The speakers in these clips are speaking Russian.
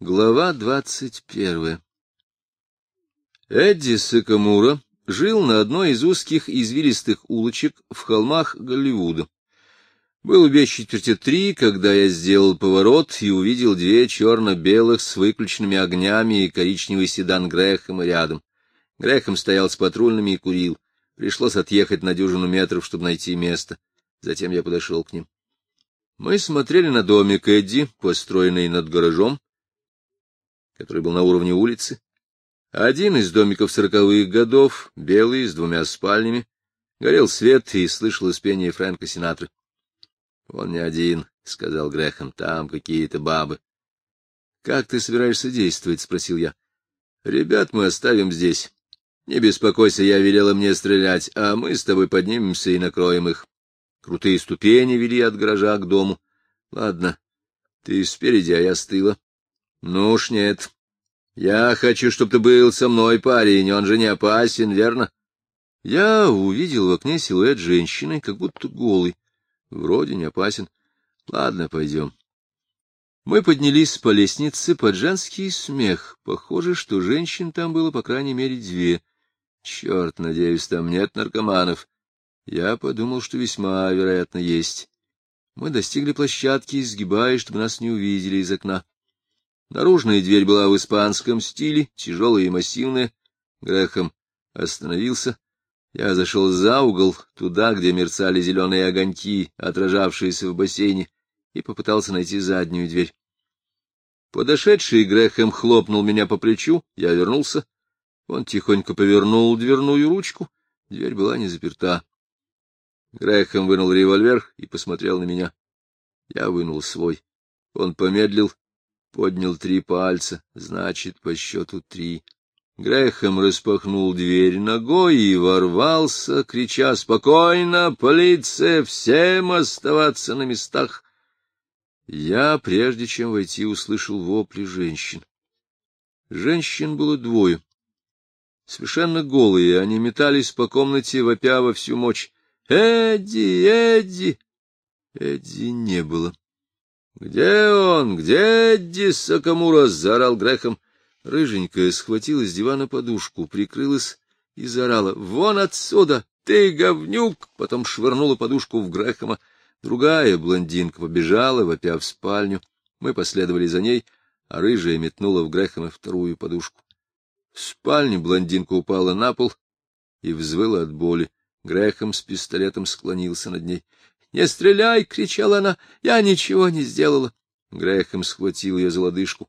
Глава двадцать первая Эдди Сакамура жил на одной из узких извилистых улочек в холмах Голливуда. Было без четверти три, когда я сделал поворот и увидел две черно-белых с выключенными огнями и коричневый седан Грэхэма рядом. Грэхэм стоял с патрульными и курил. Пришлось отъехать на дюжину метров, чтобы найти место. Затем я подошел к ним. Мы смотрели на домик Эдди, построенный над гаражом, который был на уровне улицы. Один из домиков сороковых годов, белый, с двумя спальнями, горел свет и слышалось пение Фрэнка Синатры. — Он не один, — сказал Грэхэм, — там какие-то бабы. — Как ты собираешься действовать? — спросил я. — Ребят мы оставим здесь. Не беспокойся, я велела мне стрелять, а мы с тобой поднимемся и накроем их. Крутые ступени вели от гаража к дому. Ладно, ты спереди, а я с тыла. Ну уж нет. Я хочу, чтобы ты был со мной, парень, он же не опасен, верно? Я увидел в окне силуэт женщины, как будто голый. Вроде не опасен. Ладно, пойдем. Мы поднялись по лестнице под женский смех. Похоже, что женщин там было по крайней мере две. Черт, надеюсь, там нет наркоманов. Я подумал, что весьма вероятно есть. Мы достигли площадки, изгибаясь, чтобы нас не увидели из окна. Наружная дверь была в испанском стиле, тяжелая и массивная. Грехом остановился. Я зашел за угол, туда, где мерцали зеленые огоньки, отражавшиеся в бассейне, и попытался найти заднюю дверь. Подошедший Грехом хлопнул меня по плечу, я вернулся. Он тихонько повернул дверную ручку, дверь была не заперта. Грехом вынул револьвер и посмотрел на меня. Я вынул свой. Он помедлил, поднял три пальца, значит, по счету три. Грехом распахнул дверь ногой и ворвался, крича «Спокойно, полиция! Всем оставаться на местах!» Я, прежде чем войти, услышал вопли женщин. Женщин было двое. Совершенно голые, они метались по комнате, вопя во всю мощь. «Эдди! Эдди!» Эдди не было. «Где он? Где Эдди Сакамура?» — заорал Грехом. Рыженькая схватила с дивана подушку, прикрылась и заорала. «Вон отсюда! Ты говнюк!» Потом швырнула подушку в Грехома. Другая блондинка побежала, вопя в спальню. Мы последовали за ней, а рыжая метнула в Грехома вторую подушку. В спальне блондинка упала на пол и взвыла от боли. Грехом с пистолетом склонился над ней. «Не стреляй!» — кричала она. «Я ничего не сделала!» Грэхэм схватил ее за лодыжку.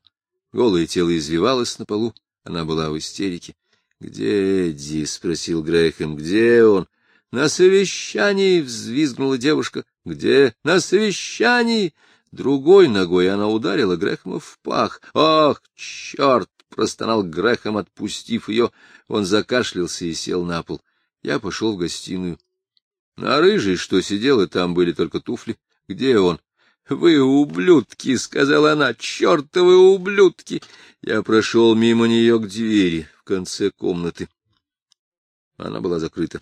Голое тело извивалось на полу. Она была в истерике. «Где Эдди?» — спросил Грэхэм. «Где он?» «На совещании!» — взвизгнула девушка. «Где?» «На совещании!» Другой ногой она ударила Грэхэма в пах. «Ах, черт!» — простонал Грэхэм, отпустив ее. Он закашлялся и сел на пол. Я пошел в гостиную. На рыжей, что сидела, там были только туфли. Где он? — Вы ублюдки! — сказала она. — Чертовы ублюдки! Я прошел мимо нее к двери в конце комнаты. Она была закрыта.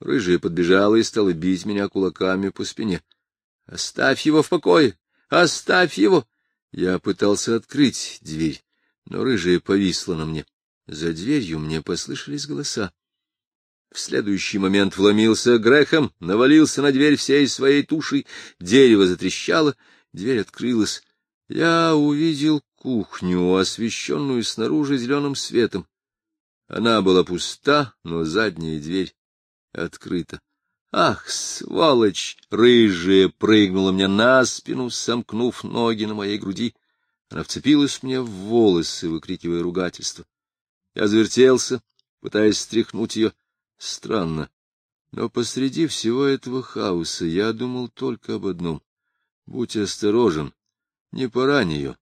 Рыжая подбежала и стала бить меня кулаками по спине. — Оставь его в покое! Оставь его! Я пытался открыть дверь, но рыжая повисла на мне. За дверью мне послышались голоса. В следующий момент вломился Грехом, навалился на дверь всей своей тушей, дерево затрещало, дверь открылась. Я увидел кухню, освещенную снаружи зеленым светом. Она была пуста, но задняя дверь открыта. Ах, сволочь! Рыжая прыгнула мне на спину, сомкнув ноги на моей груди. Она вцепилась мне в волосы, выкрикивая ругательство. Я завертелся, пытаясь стряхнуть ее. Странно, но посреди всего этого хаоса я думал только об одном. Будь осторожен, не порань ее.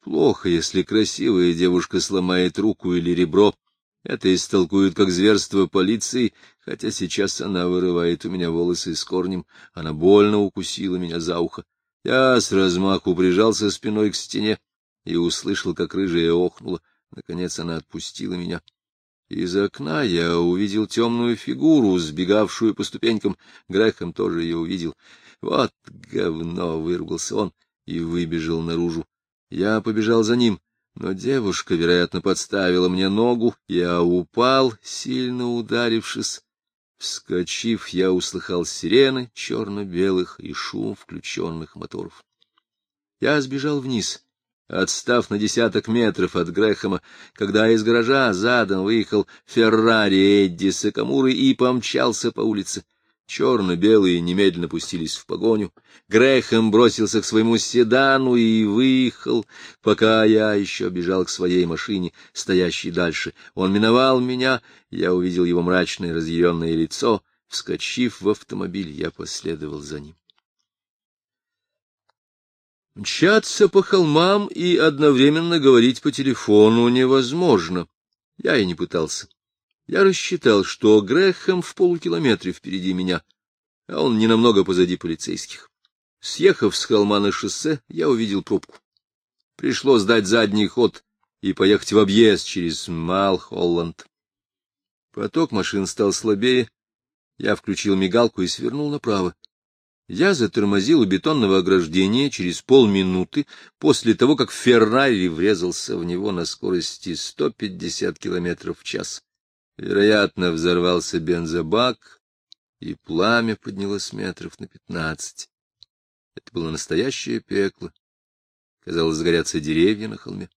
Плохо, если красивая девушка сломает руку или ребро. Это истолкуют как зверство полиции, хотя сейчас она вырывает у меня волосы с корнем. Она больно укусила меня за ухо. Я с размаху прижался спиной к стене и услышал, как рыжая охнула. Наконец она отпустила меня. Из окна я увидел темную фигуру, сбегавшую по ступенькам. Грехом тоже ее увидел. Вот говно! — выругался он и выбежал наружу. Я побежал за ним. Но девушка, вероятно, подставила мне ногу, я упал, сильно ударившись. Вскочив, я услыхал сирены черно-белых и шум включенных моторов. Я сбежал вниз, отстав на десяток метров от Грэхэма, когда из гаража задом выехал Феррари Эдди Сакамуры и помчался по улице. Черно-белые немедленно пустились в погоню. Грэхэм бросился к своему седану и выехал, пока я еще бежал к своей машине, стоящей дальше. Он миновал меня, я увидел его мрачное разъяренное лицо. Вскочив в автомобиль, я последовал за ним. Мчаться по холмам и одновременно говорить по телефону невозможно. Я и не пытался. Я рассчитал, что Грэхэм в полукилометре впереди меня, а он ненамного позади полицейских. Съехав с холма на шоссе, я увидел пробку. Пришлось дать задний ход и поехать в объезд через Малхолланд. Поток машин стал слабее. Я включил мигалку и свернул направо. Я затормозил у бетонного ограждения через полминуты после того, как Феррари врезался в него на скорости 150 км в час. Вероятно, взорвался бензобак, и пламя поднялось метров на пятнадцать. Это было настоящее пекло. Казалось, сгорятся деревья на холме.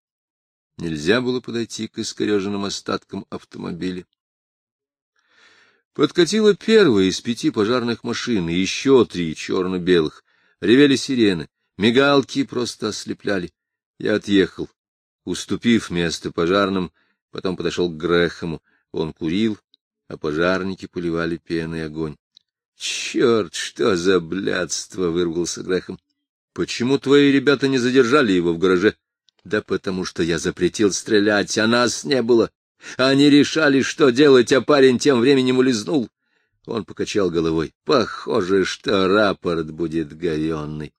Нельзя было подойти к искореженным остаткам автомобиля. Подкатила первая из пяти пожарных машин, и еще три черно-белых. Ревели сирены, мигалки просто ослепляли. Я отъехал, уступив место пожарным, потом подошел к Грэхэму. Он курил, а пожарники поливали пеной огонь. — Черт, что за блядство! — вырвался Грехом. — Почему твои ребята не задержали его в гараже? — Да потому что я запретил стрелять, а нас не было. Они решали, что делать, а парень тем временем улизнул. Он покачал головой. Похоже, что рапорт будет говенный.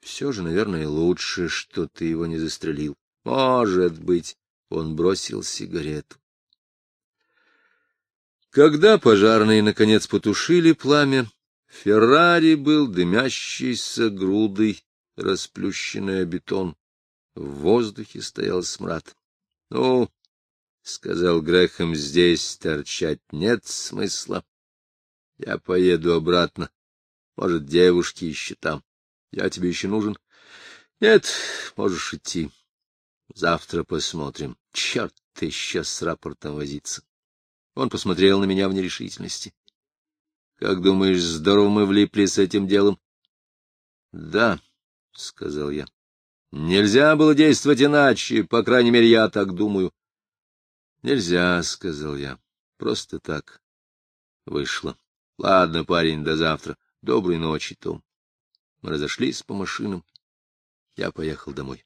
Все же, наверное, лучше, что ты его не застрелил. Может быть, он бросил сигарету. Когда пожарные, наконец, потушили пламя, Феррари был дымящейся грудой, расплющенный бетон. В воздухе стоял смрад. — Ну, — сказал Грэхэм, — здесь торчать нет смысла. Я поеду обратно. Может, девушки еще там. Я тебе еще нужен? Нет, можешь идти. Завтра посмотрим. Черт, еще с рапортом возиться. Он посмотрел на меня в нерешительности. — Как думаешь, здорово мы влипли с этим делом? — Да, — сказал я. — Нельзя было действовать иначе, по крайней мере, я так думаю. — Нельзя, — сказал я. — Просто так. Вышло. Ладно, парень, до завтра. Доброй ночи, Том. Мы разошлись по машинам. Я поехал домой.